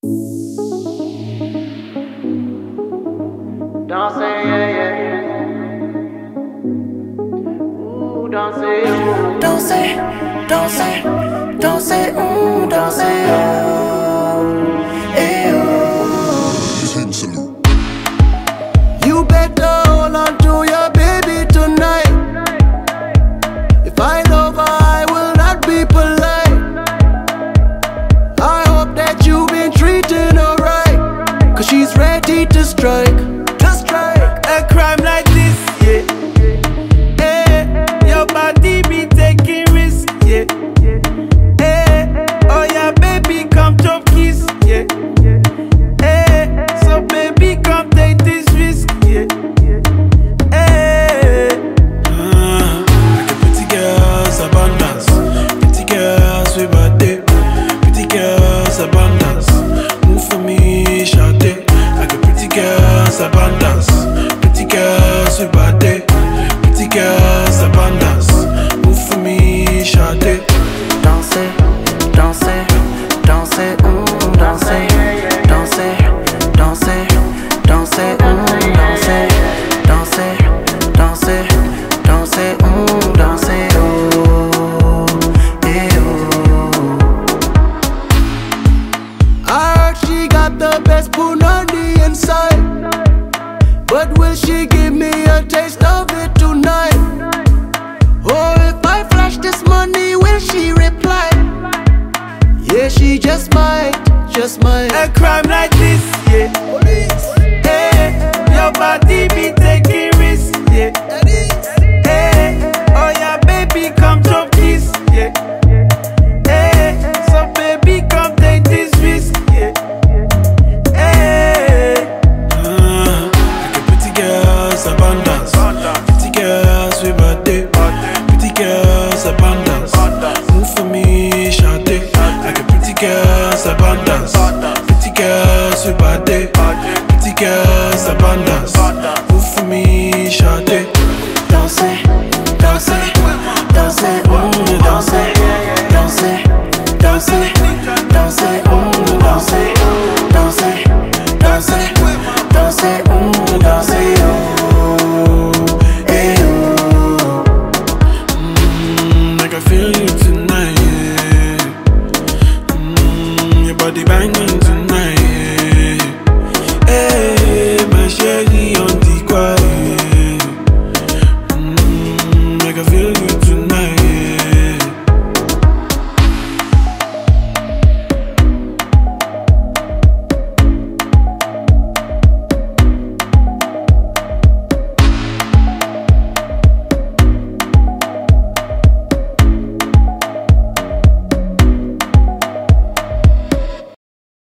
Danser, yeah, yeah, yeah. Ooh, danser, ooh. Danser, danser, danser, mm, danser, oh, eh, oh. You better ça. Petit cœur se battait. Petit cœur ça balance. Moufumi chanter. Danser, danser, danser, ou danser. Danser, danser, danser, ou danser. Danser, danser, danser, ou danser. Oh, eh. Ah, she got the best punani inside. But will she give me a taste of it tonight? Oh, if I flash this money, will she reply? Yeah, she just might, just might. A crime like this, yeah. Hey, your body casse abondance. Petit cœur se battait. Petit cœur you tonight, yeah.